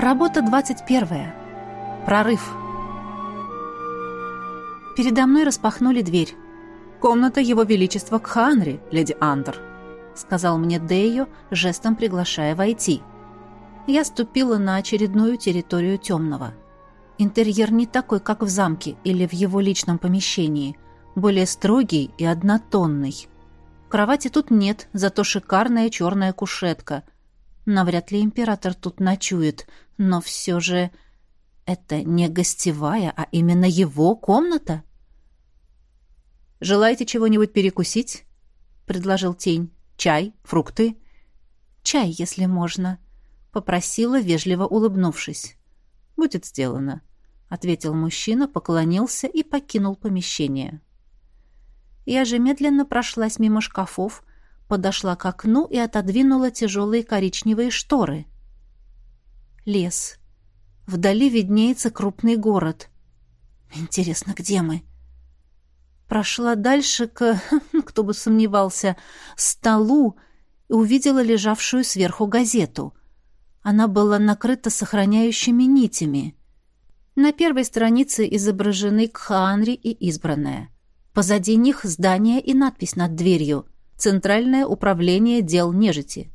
Работа 21. Прорыв. Передо мной распахнули дверь. «Комната Его Величества Кханри, леди Андер», — сказал мне Дейо, жестом приглашая войти. Я ступила на очередную территорию темного. Интерьер не такой, как в замке или в его личном помещении, более строгий и однотонный. Кровати тут нет, зато шикарная черная кушетка. Навряд ли император тут ночует, но все же это не гостевая, а именно его комната. «Желаете чего-нибудь перекусить?» — предложил тень. «Чай? Фрукты?» «Чай, если можно», — попросила, вежливо улыбнувшись. «Будет сделано», — ответил мужчина, поклонился и покинул помещение. Я же медленно прошлась мимо шкафов, подошла к окну и отодвинула тяжелые коричневые шторы. Лес. Вдали виднеется крупный город. Интересно, где мы? Прошла дальше к, кто бы сомневался, столу и увидела лежавшую сверху газету. Она была накрыта сохраняющими нитями. На первой странице изображены Кхаанри и избранная. Позади них здание и надпись над дверью «Центральное управление дел нежити».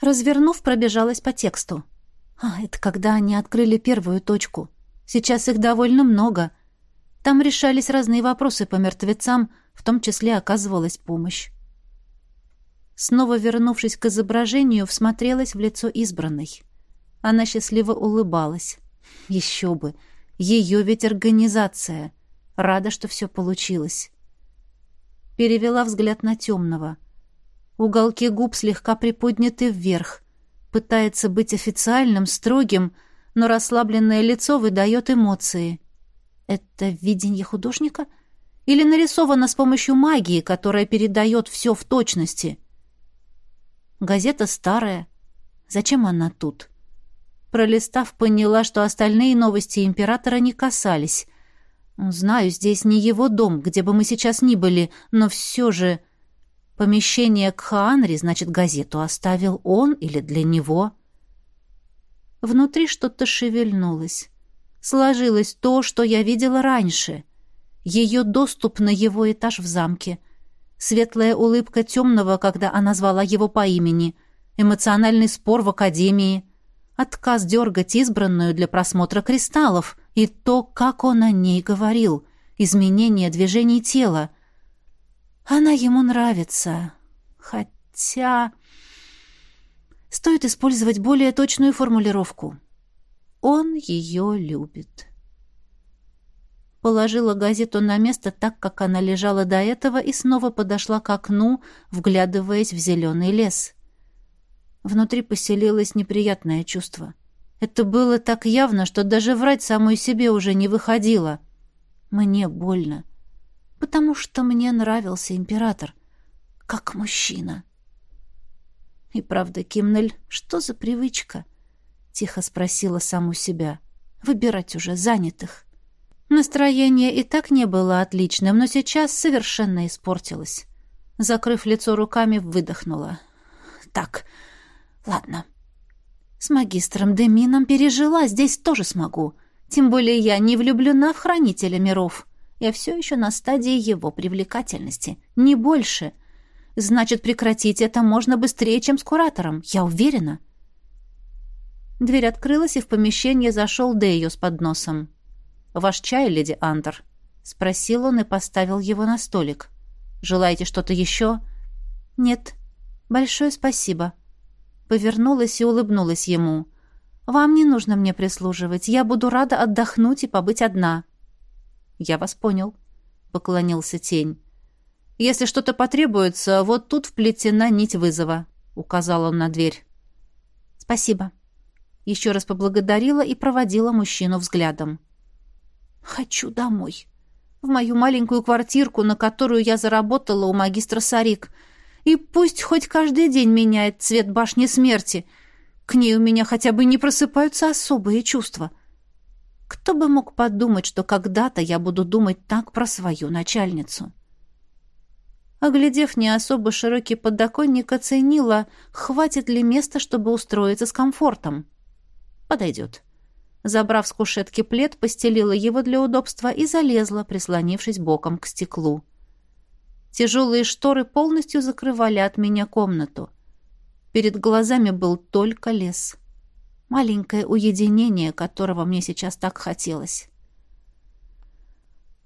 Развернув, пробежалась по тексту. А, это когда они открыли первую точку. Сейчас их довольно много. Там решались разные вопросы по мертвецам, в том числе оказывалась помощь. Снова вернувшись к изображению, всмотрелась в лицо избранной. Она счастливо улыбалась. Еще бы! Ее ведь организация — Рада, что все получилось. Перевела взгляд на темного. Уголки губ слегка приподняты вверх. Пытается быть официальным, строгим, но расслабленное лицо выдает эмоции. Это видение художника? Или нарисовано с помощью магии, которая передает все в точности? Газета старая. Зачем она тут? Пролистав, поняла, что остальные новости императора не касались. Знаю, здесь не его дом, где бы мы сейчас ни были, но все же... Помещение к Хаанри, значит, газету оставил он или для него? Внутри что-то шевельнулось. Сложилось то, что я видела раньше. Ее доступ на его этаж в замке. Светлая улыбка темного, когда она звала его по имени. Эмоциональный спор в академии. Отказ дергать избранную для просмотра кристаллов — и то, как он о ней говорил, изменение движений тела. Она ему нравится. Хотя... Стоит использовать более точную формулировку. Он ее любит. Положила газету на место так, как она лежала до этого, и снова подошла к окну, вглядываясь в зеленый лес. Внутри поселилось неприятное чувство — это было так явно, что даже врать самой себе уже не выходило. Мне больно, потому что мне нравился император, как мужчина. И правда, Кимнель, что за привычка? Тихо спросила саму себя. Выбирать уже занятых. Настроение и так не было отличным, но сейчас совершенно испортилось. Закрыв лицо руками, выдохнула. «Так, ладно, с магистром Демином пережила, здесь тоже смогу. Тем более я не влюблена в хранителя миров. Я все еще на стадии его привлекательности. Не больше. Значит, прекратить это можно быстрее, чем с куратором. Я уверена. Дверь открылась, и в помещение зашел Дейо с подносом. «Ваш чай, леди Андер?» — спросил он и поставил его на столик. «Желаете что-то еще?» «Нет. Большое спасибо», Повернулась и улыбнулась ему. «Вам не нужно мне прислуживать. Я буду рада отдохнуть и побыть одна». «Я вас понял», — поклонился тень. «Если что-то потребуется, вот тут вплетена нить вызова», — указал он на дверь. «Спасибо». Еще раз поблагодарила и проводила мужчину взглядом. «Хочу домой. В мою маленькую квартирку, на которую я заработала у магистра Сарик. И пусть хоть каждый день меняет цвет башни смерти. К ней у меня хотя бы не просыпаются особые чувства. Кто бы мог подумать, что когда-то я буду думать так про свою начальницу? Оглядев не особо широкий подоконник, оценила, хватит ли места, чтобы устроиться с комфортом. Подойдет. Забрав с кушетки плед, постелила его для удобства и залезла, прислонившись боком к стеклу. Тяжелые шторы полностью закрывали от меня комнату. Перед глазами был только лес. Маленькое уединение, которого мне сейчас так хотелось.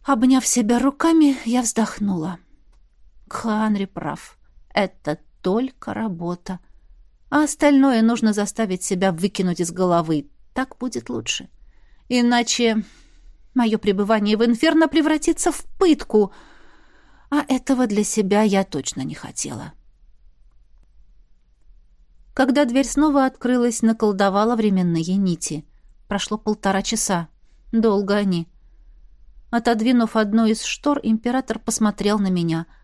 Обняв себя руками, я вздохнула. Ханри прав. Это только работа. А остальное нужно заставить себя выкинуть из головы. Так будет лучше. Иначе мое пребывание в инферно превратится в пытку, а этого для себя я точно не хотела. Когда дверь снова открылась, наколдовала временные нити. Прошло полтора часа. Долго они. Отодвинув одну из штор, император посмотрел на меня —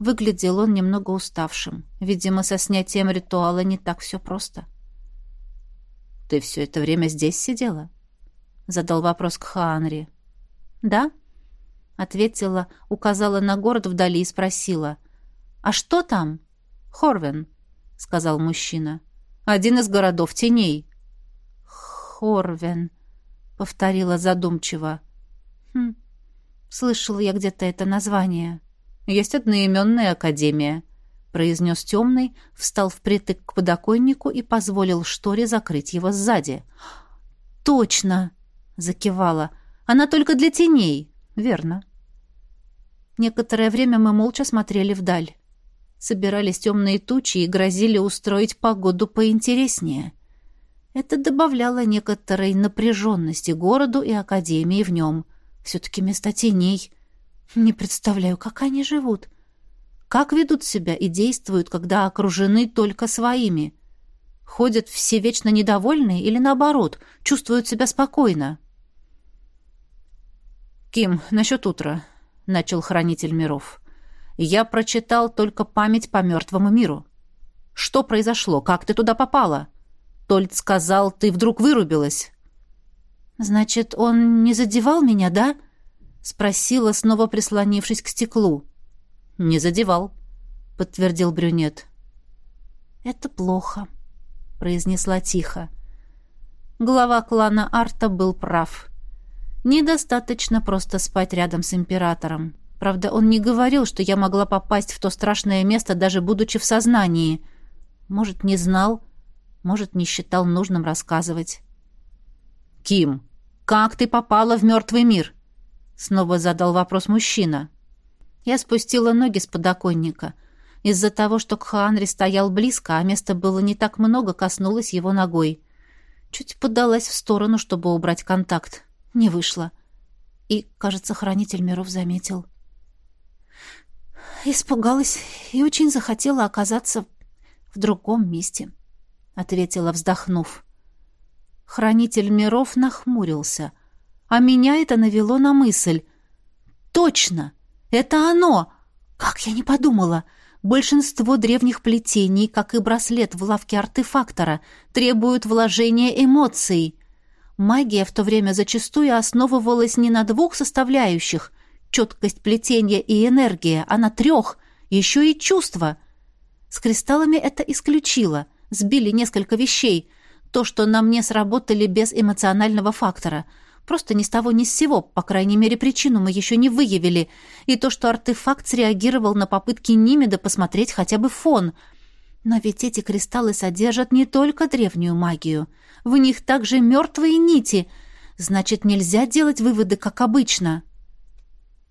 Выглядел он немного уставшим. Видимо, со снятием ритуала не так все просто. «Ты все это время здесь сидела?» Задал вопрос к Хаанри. «Да?» Ответила, указала на город вдали и спросила. «А что там?» «Хорвен», — сказал мужчина. «Один из городов теней». «Хорвен», — повторила задумчиво. «Хм, слышала я где-то это название». Есть одноименная академия», — произнес темный, встал впритык к подоконнику и позволил шторе закрыть его сзади. «Точно!» — закивала. «Она только для теней». «Верно». Некоторое время мы молча смотрели вдаль. Собирались темные тучи и грозили устроить погоду поинтереснее. Это добавляло некоторой напряженности городу и академии в нем. Все-таки места теней — не представляю, как они живут. Как ведут себя и действуют, когда окружены только своими? Ходят все вечно недовольные или, наоборот, чувствуют себя спокойно? «Ким, насчет утра», — начал Хранитель миров. «Я прочитал только память по мертвому миру. Что произошло? Как ты туда попала?» Тольд сказал, ты вдруг вырубилась. «Значит, он не задевал меня, да?» — спросила, снова прислонившись к стеклу. «Не задевал», — подтвердил брюнет. «Это плохо», — произнесла тихо. Глава клана Арта был прав. Недостаточно просто спать рядом с императором. Правда, он не говорил, что я могла попасть в то страшное место, даже будучи в сознании. Может, не знал, может, не считал нужным рассказывать. «Ким, как ты попала в мертвый мир?» Снова задал вопрос мужчина. Я спустила ноги с подоконника. Из-за того, что Кхаанри стоял близко, а места было не так много, коснулась его ногой. Чуть подалась в сторону, чтобы убрать контакт. Не вышло. И, кажется, хранитель миров заметил. Испугалась и очень захотела оказаться в другом месте, ответила, вздохнув. Хранитель миров нахмурился — а меня это навело на мысль. «Точно! Это оно! Как я не подумала!» Большинство древних плетений, как и браслет в лавке артефактора, требуют вложения эмоций. Магия в то время зачастую основывалась не на двух составляющих — четкость плетения и энергия, а на трех, еще и чувства. С кристаллами это исключило, сбили несколько вещей. То, что на мне сработали без эмоционального фактора — Просто ни с того ни с сего, по крайней мере, причину мы еще не выявили. И то, что артефакт среагировал на попытки Нимеда посмотреть хотя бы фон. Но ведь эти кристаллы содержат не только древнюю магию. В них также мертвые нити. Значит, нельзя делать выводы, как обычно.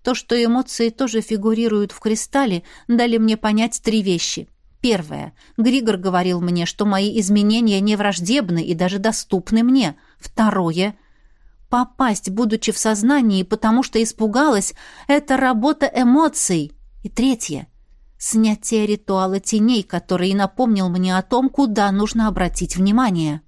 То, что эмоции тоже фигурируют в кристалле, дали мне понять три вещи. Первое. Григор говорил мне, что мои изменения не враждебны и даже доступны мне. Второе — Попасть, будучи в сознании, потому что испугалась, это работа эмоций. И третье — снятие ритуала теней, который напомнил мне о том, куда нужно обратить внимание.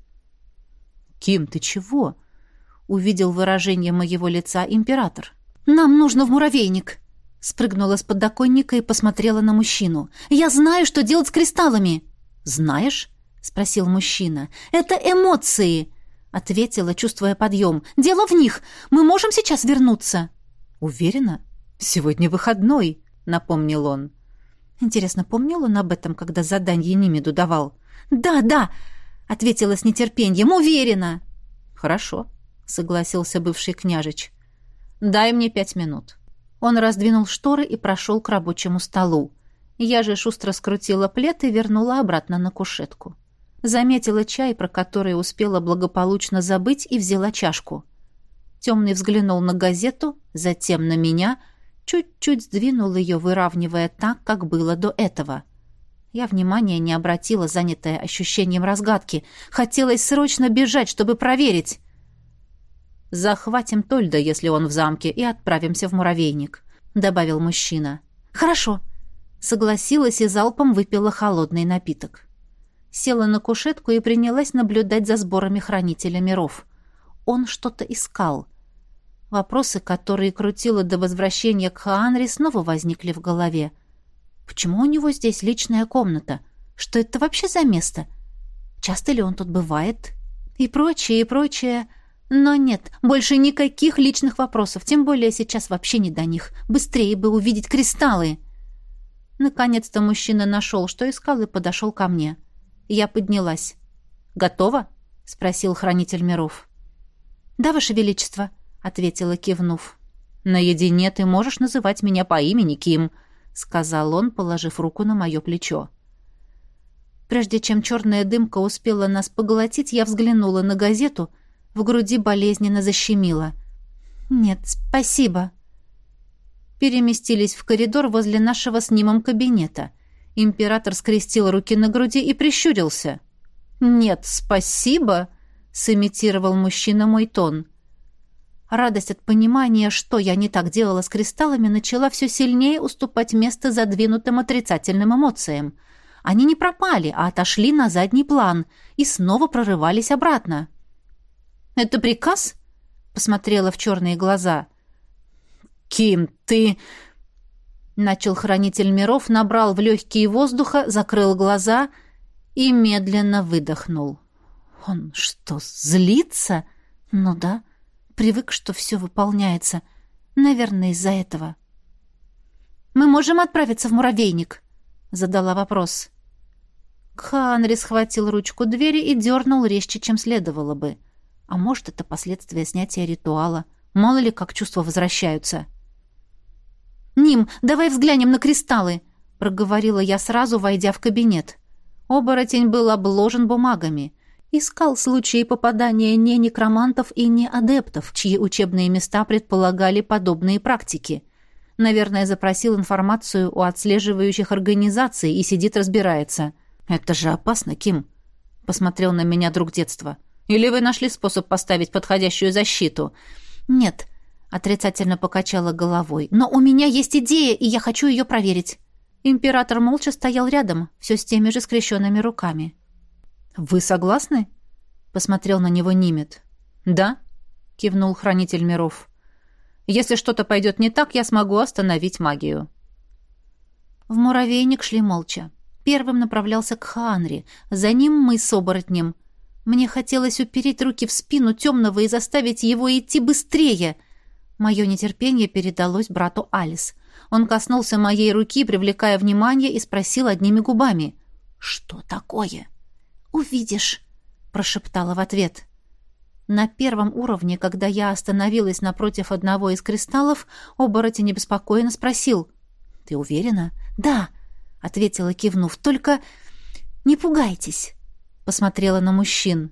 «Ким, ты чего?» — увидел выражение моего лица император. «Нам нужно в муравейник!» Спрыгнула с подоконника и посмотрела на мужчину. «Я знаю, что делать с кристаллами!» «Знаешь?» — спросил мужчина. «Это эмоции!» ответила, чувствуя подъем. «Дело в них! Мы можем сейчас вернуться!» «Уверена? Сегодня выходной», — напомнил он. Интересно, помнил он об этом, когда задание Нимеду давал? «Да, да!» — ответила с нетерпением. «Уверена!» «Хорошо», — согласился бывший княжич. «Дай мне пять минут». Он раздвинул шторы и прошел к рабочему столу. Я же шустро скрутила плед и вернула обратно на кушетку. Заметила чай, про который успела благополучно забыть, и взяла чашку. Темный взглянул на газету, затем на меня, чуть-чуть сдвинул ее, выравнивая так, как было до этого. Я внимания не обратила, занятая ощущением разгадки. Хотелось срочно бежать, чтобы проверить. «Захватим Тольда, если он в замке, и отправимся в муравейник», — добавил мужчина. «Хорошо», — согласилась и залпом выпила холодный напиток. Села на кушетку и принялась наблюдать за сборами хранителя миров. Он что-то искал. Вопросы, которые крутила до возвращения к Хаанре, снова возникли в голове. Почему у него здесь личная комната? Что это вообще за место? Часто ли он тут бывает? И прочее, и прочее... Но нет, больше никаких личных вопросов, тем более сейчас вообще не до них. Быстрее бы увидеть кристаллы. Наконец-то мужчина нашел, что искал, и подошел ко мне. Я поднялась. «Готово?» — спросил хранитель миров. «Да, Ваше Величество», — ответила, кивнув. «Наедине ты можешь называть меня по имени Ким», — сказал он, положив руку на мое плечо. Прежде чем черная дымка успела нас поглотить, я взглянула на газету — в груди болезненно защемило. «Нет, спасибо». Переместились в коридор возле нашего с Нимом кабинета. Император скрестил руки на груди и прищурился. «Нет, спасибо», — сымитировал мужчина мой тон. Радость от понимания, что я не так делала с кристаллами, начала все сильнее уступать место задвинутым отрицательным эмоциям. Они не пропали, а отошли на задний план и снова прорывались обратно. Это приказ?» Посмотрела в черные глаза. «Ким, ты...» Начал хранитель миров, набрал в легкие воздуха, закрыл глаза и медленно выдохнул. «Он что, злится?» «Ну да, привык, что все выполняется. Наверное, из-за этого». «Мы можем отправиться в муравейник?» Задала вопрос. Ханри схватил ручку двери и дернул резче, чем следовало бы. А может, это последствия снятия ритуала. Мало ли, как чувства возвращаются. «Ним, давай взглянем на кристаллы!» — проговорила я сразу, войдя в кабинет. Оборотень был обложен бумагами. Искал случаи попадания не некромантов и не адептов, чьи учебные места предполагали подобные практики. Наверное, запросил информацию у отслеживающих организаций и сидит разбирается. «Это же опасно, Ким!» — посмотрел на меня друг детства. — или вы нашли способ поставить подходящую защиту? Нет, отрицательно покачала головой. Но у меня есть идея, и я хочу ее проверить. Император молча стоял рядом, все с теми же скрещенными руками. «Вы согласны?» — посмотрел на него Нимет. «Да», — кивнул хранитель миров. «Если что-то пойдет не так, я смогу остановить магию». В муравейник шли молча. Первым направлялся к Ханри, за ним мы с оборотнем. Мне хотелось упереть руки в спину темного и заставить его идти быстрее. Мое нетерпение передалось брату Алис. Он коснулся моей руки, привлекая внимание, и спросил одними губами. «Что такое?» «Увидишь», — прошептала в ответ. На первом уровне, когда я остановилась напротив одного из кристаллов, оборотень обеспокоенно спросил. «Ты уверена?» «Да», — ответила, кивнув. «Только не пугайтесь». Посмотрела на мужчин.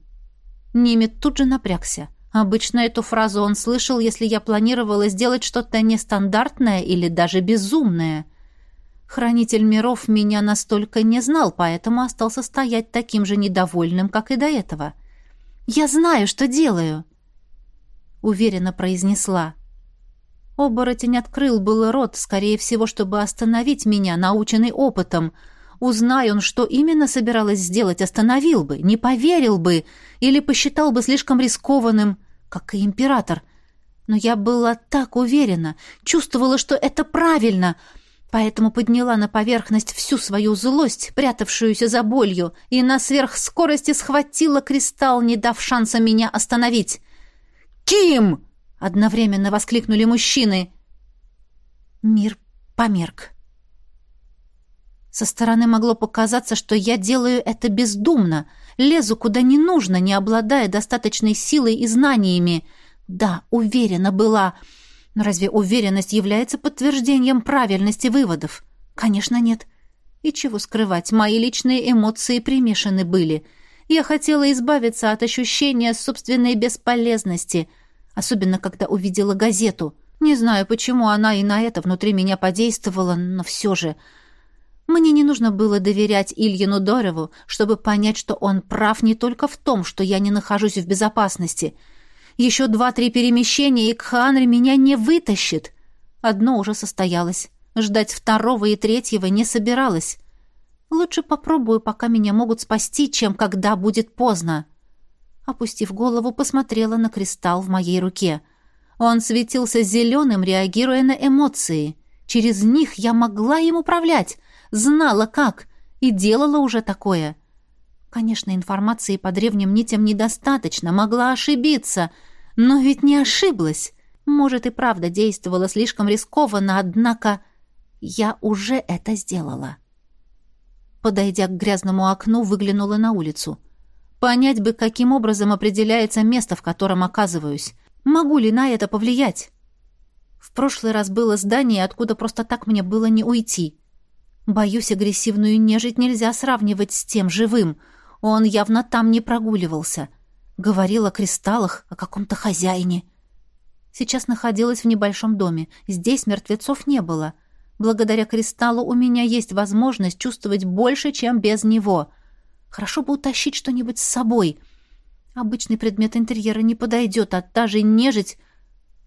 Немет тут же напрягся. Обычно эту фразу он слышал, если я планировала сделать что-то нестандартное или даже безумное. Хранитель миров меня настолько не знал, поэтому остался стоять таким же недовольным, как и до этого. «Я знаю, что делаю!» Уверенно произнесла. Оборотень открыл был рот, скорее всего, чтобы остановить меня, наученный опытом — Узнай он, что именно собиралась сделать, остановил бы, не поверил бы или посчитал бы слишком рискованным, как и император. Но я была так уверена, чувствовала, что это правильно, поэтому подняла на поверхность всю свою злость, прятавшуюся за болью, и на сверхскорости схватила кристалл, не дав шанса меня остановить. «Ким!» — одновременно воскликнули мужчины. Мир померк. Со стороны могло показаться, что я делаю это бездумно, лезу куда не нужно, не обладая достаточной силой и знаниями. Да, уверена была. Но разве уверенность является подтверждением правильности выводов? Конечно, нет. И чего скрывать, мои личные эмоции примешаны были. Я хотела избавиться от ощущения собственной бесполезности, особенно когда увидела газету. Не знаю, почему она и на это внутри меня подействовала, но все же... Мне не нужно было доверять Ильину Дорову, чтобы понять, что он прав не только в том, что я не нахожусь в безопасности. Еще два-три перемещения, и Кханри меня не вытащит. Одно уже состоялось. Ждать второго и третьего не собиралась. Лучше попробую, пока меня могут спасти, чем когда будет поздно. Опустив голову, посмотрела на кристалл в моей руке. Он светился зеленым, реагируя на эмоции. Через них я могла им управлять — знала как и делала уже такое. Конечно, информации по древним нитям недостаточно, могла ошибиться, но ведь не ошиблась. Может, и правда действовала слишком рискованно, однако я уже это сделала. Подойдя к грязному окну, выглянула на улицу. Понять бы, каким образом определяется место, в котором оказываюсь. Могу ли на это повлиять? В прошлый раз было здание, откуда просто так мне было не уйти. Боюсь, агрессивную нежить нельзя сравнивать с тем живым. Он явно там не прогуливался. Говорил о кристаллах, о каком-то хозяине. Сейчас находилась в небольшом доме. Здесь мертвецов не было. Благодаря кристаллу у меня есть возможность чувствовать больше, чем без него. Хорошо бы утащить что-нибудь с собой. Обычный предмет интерьера не подойдет, а та же нежить...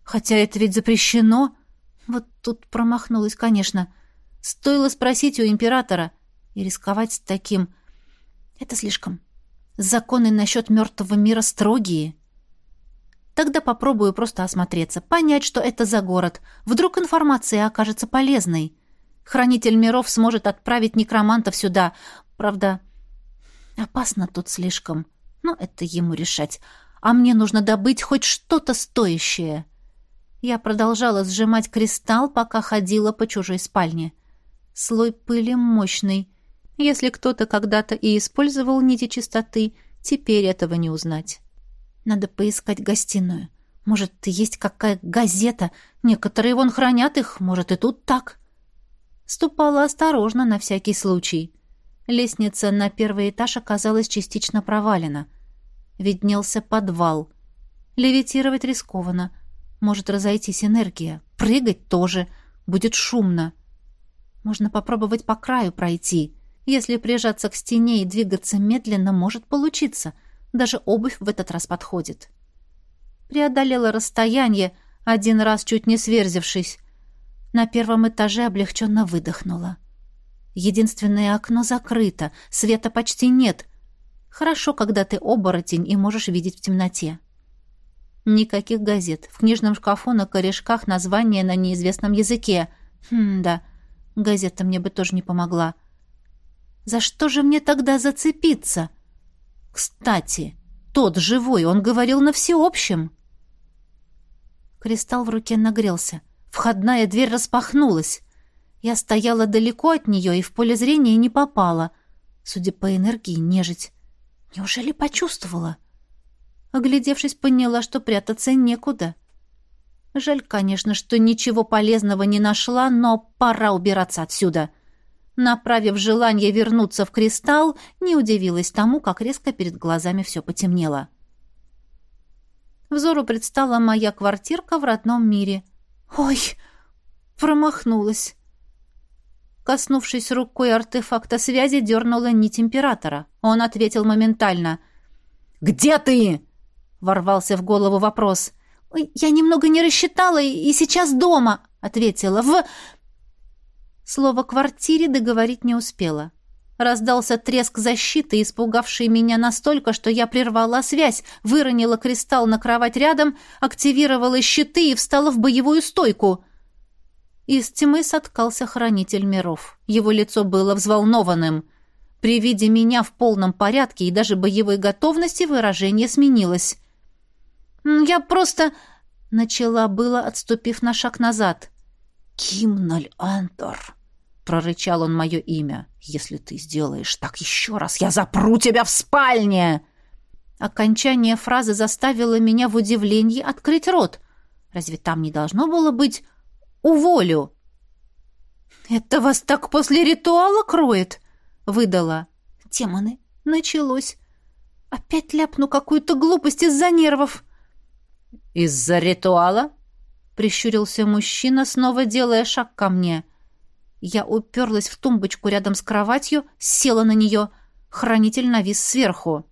Хотя это ведь запрещено. Вот тут промахнулась, конечно. Стоило спросить у императора. И рисковать с таким... Это слишком. Законы насчет мертвого мира строгие. Тогда попробую просто осмотреться, понять, что это за город. Вдруг информация окажется полезной. Хранитель миров сможет отправить некромантов сюда. Правда, опасно тут слишком. Но это ему решать. А мне нужно добыть хоть что-то стоящее. Я продолжала сжимать кристалл, пока ходила по чужой спальне. — Слой пыли мощный. Если кто-то когда-то и использовал нити чистоты, теперь этого не узнать. Надо поискать гостиную. Может, есть какая газета? Некоторые вон хранят их, может, и тут так. Ступала осторожно на всякий случай. Лестница на первый этаж оказалась частично провалена. Виднелся подвал. Левитировать рискованно. Может разойтись энергия. Прыгать тоже. Будет шумно. Можно попробовать по краю пройти. Если прижаться к стене и двигаться медленно, может получиться. Даже обувь в этот раз подходит. Преодолела расстояние, один раз чуть не сверзившись. На первом этаже облегченно выдохнула. Единственное окно закрыто, света почти нет. Хорошо, когда ты оборотень и можешь видеть в темноте. Никаких газет. В книжном шкафу на корешках название на неизвестном языке. Хм, да. Газета мне бы тоже не помогла. За что же мне тогда зацепиться? Кстати, тот живой, он говорил на всеобщем. Кристалл в руке нагрелся. Входная дверь распахнулась. Я стояла далеко от нее и в поле зрения не попала. Судя по энергии, нежить. Неужели почувствовала? Оглядевшись, поняла, что прятаться некуда. Жаль, конечно, что ничего полезного не нашла, но пора убираться отсюда. Направив желание вернуться в кристалл, не удивилась тому, как резко перед глазами все потемнело. Взору предстала моя квартирка в родном мире. «Ой!» Промахнулась. Коснувшись рукой артефакта связи, дернула нить императора. Он ответил моментально. «Где ты?» — ворвался в голову вопрос. «Я немного не рассчитала и сейчас дома», — ответила. «В...» Слово «квартире» договорить не успела. Раздался треск защиты, испугавший меня настолько, что я прервала связь, выронила кристалл на кровать рядом, активировала щиты и встала в боевую стойку. Из тьмы соткался хранитель миров. Его лицо было взволнованным. При виде меня в полном порядке и даже боевой готовности выражение сменилось. «Я просто...» — начала было, отступив на шаг назад. «Кимноль Антор!» — прорычал он мое имя. «Если ты сделаешь так еще раз, я запру тебя в спальне!» Окончание фразы заставило меня в удивлении открыть рот. Разве там не должно было быть «уволю»? «Это вас так после ритуала кроет?» — выдала. «Демоны, началось. Опять ляпну какую-то глупость из-за нервов». «Из-за ритуала?» — прищурился мужчина, снова делая шаг ко мне. Я уперлась в тумбочку рядом с кроватью, села на нее. Хранитель навис сверху.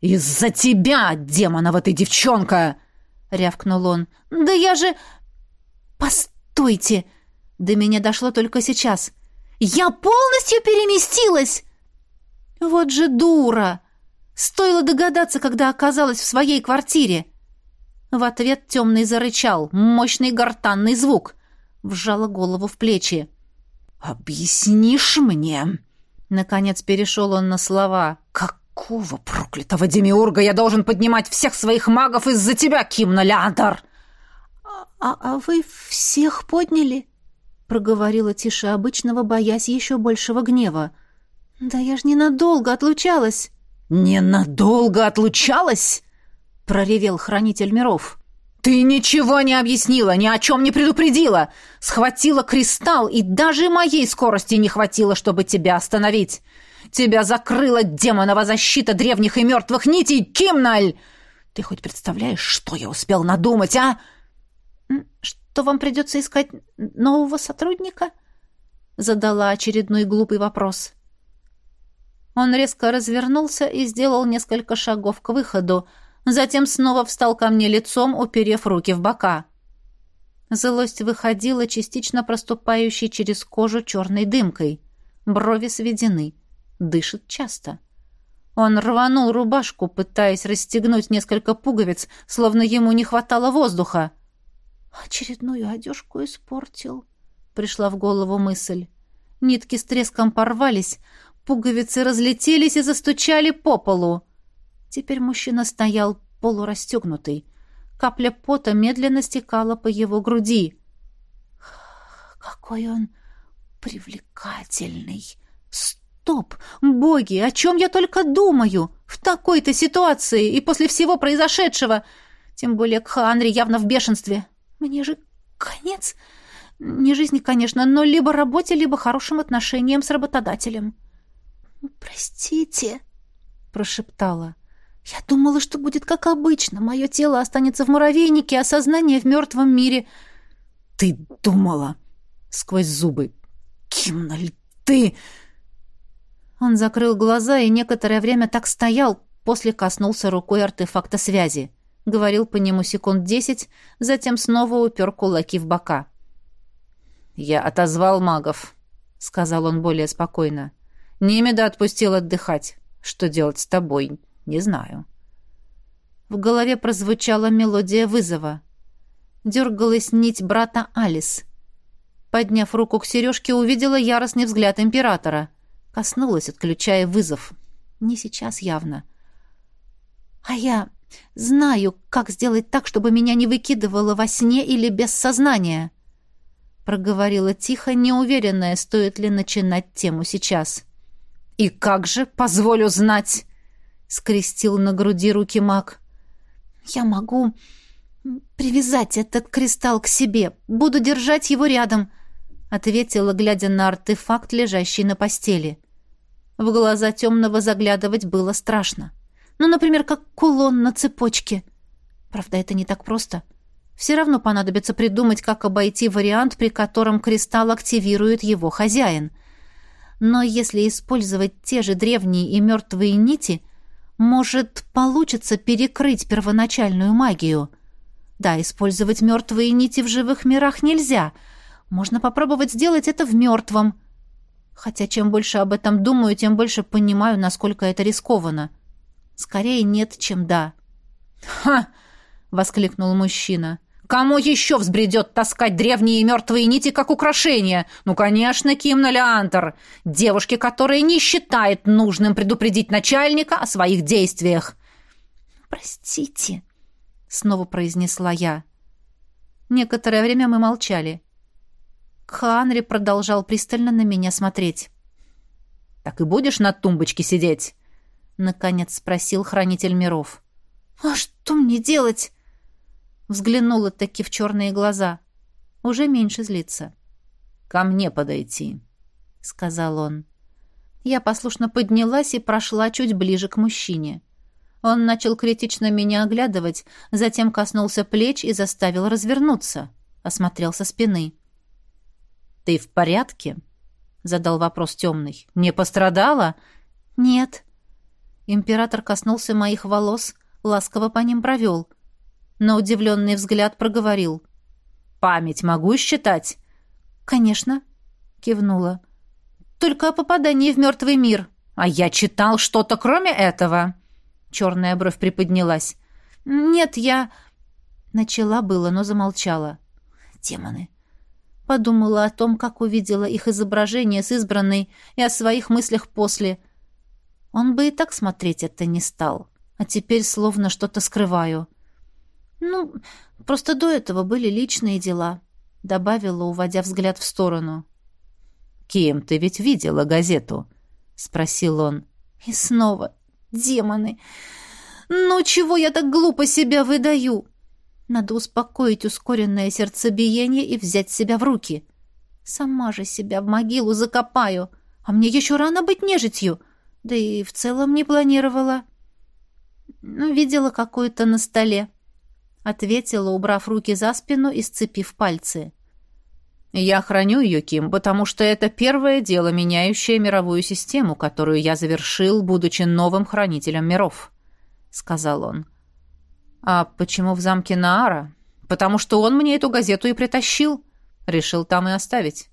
«Из-за тебя, демонова ты девчонка!» — рявкнул он. «Да я же...» «Постойте!» До меня дошло только сейчас. «Я полностью переместилась!» «Вот же дура!» Стоило догадаться, когда оказалась в своей квартире. В ответ темный зарычал, мощный гортанный звук. Вжала голову в плечи. «Объяснишь мне?» Наконец перешел он на слова. «Какого проклятого демиурга я должен поднимать всех своих магов из-за тебя, Кимна Леандр?» «А, а вы всех подняли?» Проговорила тише обычного, боясь еще большего гнева. «Да я ж ненадолго отлучалась!» «Ненадолго отлучалась?» — проревел хранитель миров. «Ты ничего не объяснила, ни о чем не предупредила! Схватила кристалл, и даже моей скорости не хватило, чтобы тебя остановить! Тебя закрыла демонова защита древних и мертвых нитей, Кимналь! Ты хоть представляешь, что я успел надумать, а?» «Что вам придется искать нового сотрудника?» Задала очередной глупый вопрос. Он резко развернулся и сделал несколько шагов к выходу, затем снова встал ко мне лицом, уперев руки в бока. Злость выходила, частично проступающей через кожу черной дымкой. Брови сведены. Дышит часто. Он рванул рубашку, пытаясь расстегнуть несколько пуговиц, словно ему не хватало воздуха. «Очередную одежку испортил», — пришла в голову мысль. Нитки с треском порвались, Пуговицы разлетелись и застучали по полу. Теперь мужчина стоял полурастегнутый. Капля пота медленно стекала по его груди. «Какой он привлекательный!» «Стоп! Боги, о чем я только думаю! В такой-то ситуации и после всего произошедшего! Тем более Кхаанри явно в бешенстве. Мне же конец! Не жизни, конечно, но либо работе, либо хорошим отношениям с работодателем». «Простите», — прошептала. «Я думала, что будет как обычно. Мое тело останется в муравейнике, а сознание в мертвом мире». «Ты думала?» — сквозь зубы. «Кимналь, ты...» Он закрыл глаза и некоторое время так стоял, после коснулся рукой артефакта связи. Говорил по нему секунд десять, затем снова упер кулаки в бока. «Я отозвал магов», — сказал он более спокойно. Немеда отпустил отдыхать. Что делать с тобой, не знаю. В голове прозвучала мелодия вызова. Дергалась нить брата Алис. Подняв руку к сережке, увидела яростный взгляд императора. Коснулась, отключая вызов. Не сейчас явно. А я знаю, как сделать так, чтобы меня не выкидывало во сне или без сознания. Проговорила тихо, неуверенная, стоит ли начинать тему сейчас. — «И как же, позволю знать?» — скрестил на груди руки маг. «Я могу привязать этот кристалл к себе. Буду держать его рядом», — ответила, глядя на артефакт, лежащий на постели. В глаза темного заглядывать было страшно. Ну, например, как кулон на цепочке. Правда, это не так просто. Все равно понадобится придумать, как обойти вариант, при котором кристалл активирует его хозяин — но если использовать те же древние и мертвые нити, может, получится перекрыть первоначальную магию. Да, использовать мертвые нити в живых мирах нельзя. Можно попробовать сделать это в мертвом. Хотя чем больше об этом думаю, тем больше понимаю, насколько это рискованно. Скорее нет, чем да. «Ха!» — воскликнул мужчина. Кому еще взбредет таскать древние мертвые нити как украшения? Ну, конечно, Кимна Леантер. Девушке, которая не считает нужным предупредить начальника о своих действиях. «Простите», — снова произнесла я. Некоторое время мы молчали. Кхаанри продолжал пристально на меня смотреть. «Так и будешь на тумбочке сидеть?» — наконец спросил хранитель миров. «А что мне делать?» Взглянула таки в черные глаза. Уже меньше злится. «Ко мне подойти», — сказал он. Я послушно поднялась и прошла чуть ближе к мужчине. Он начал критично меня оглядывать, затем коснулся плеч и заставил развернуться. Осмотрел со спины. «Ты в порядке?» — задал вопрос темный. «Не пострадала?» «Нет». Император коснулся моих волос, ласково по ним провел. На удивленный взгляд проговорил. «Память могу считать?» «Конечно», — кивнула. «Только о попадании в мертвый мир». «А я читал что-то кроме этого». Черная бровь приподнялась. «Нет, я...» Начала было, но замолчала. «Демоны!» Подумала о том, как увидела их изображение с избранной и о своих мыслях после. Он бы и так смотреть это не стал. А теперь словно что-то скрываю. «Ну, просто до этого были личные дела», — добавила, уводя взгляд в сторону. «Кем ты ведь видела газету?» — спросил он. «И снова демоны! Ну, чего я так глупо себя выдаю?» Надо успокоить ускоренное сердцебиение и взять себя в руки. Сама же себя в могилу закопаю, а мне еще рано быть нежитью, да и в целом не планировала. Ну, видела какую-то на столе. Ответила, убрав руки за спину и сцепив пальцы. «Я храню ее, Ким, потому что это первое дело, меняющее мировую систему, которую я завершил, будучи новым хранителем миров», — сказал он. — а почему в замке Наара? Потому что он мне эту газету и притащил. Решил там и оставить.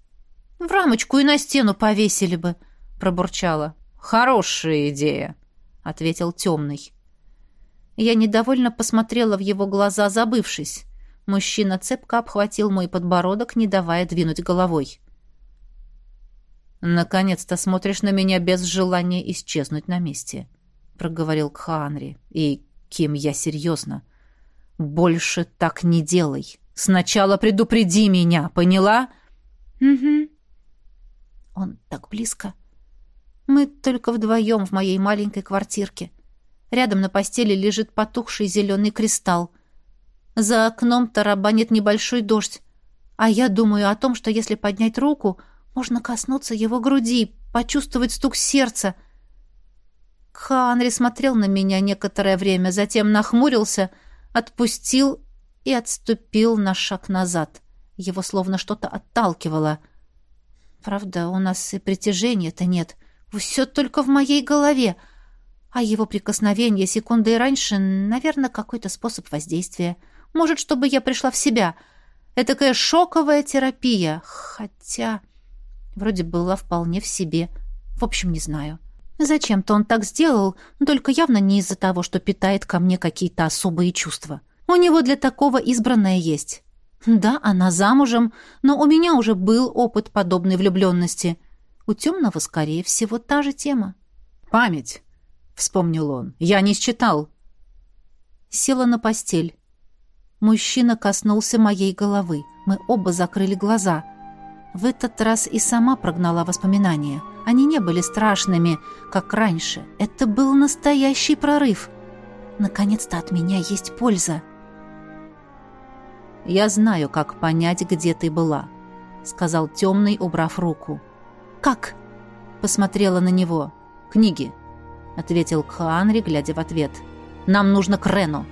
В рамочку и на стену повесили бы, пробурчала. Хорошая идея, ответил темный. Я недовольно посмотрела в его глаза, забывшись. Мужчина цепко обхватил мой подбородок, не давая двинуть головой. «Наконец-то смотришь на меня без желания исчезнуть на месте», — проговорил Кхаанри. «И Ким, я серьезно. Больше так не делай. Сначала предупреди меня, поняла? Угу. Он так близко. Мы только вдвоем в моей маленькой квартирке. Рядом на постели лежит потухший зеленый кристалл. За окном тарабанит небольшой дождь. А я думаю о том, что если поднять руку, можно коснуться его груди, почувствовать стук сердца — Ханри смотрел на меня некоторое время, затем нахмурился, отпустил и отступил на шаг назад. Его словно что-то отталкивало. Правда, у нас и притяжения-то нет. Все только в моей голове. А его прикосновение секунды раньше, наверное, какой-то способ воздействия. Может, чтобы я пришла в себя. Этакая шоковая терапия. Хотя вроде была вполне в себе. В общем, не знаю. Зачем-то он так сделал, только явно не из-за того, что питает ко мне какие-то особые чувства. У него для такого избранное есть. Да, она замужем, но у меня уже был опыт подобной влюбленности. У темного, скорее всего, та же тема. «Память», — вспомнил он. «Я не считал». Села на постель. Мужчина коснулся моей головы. Мы оба закрыли глаза — в этот раз и сама прогнала воспоминания. Они не были страшными, как раньше. Это был настоящий прорыв. Наконец-то от меня есть польза. «Я знаю, как понять, где ты была», — сказал темный, убрав руку. «Как?» — посмотрела на него. «Книги», — ответил Кхаанри, глядя в ответ. «Нам нужно к Рену».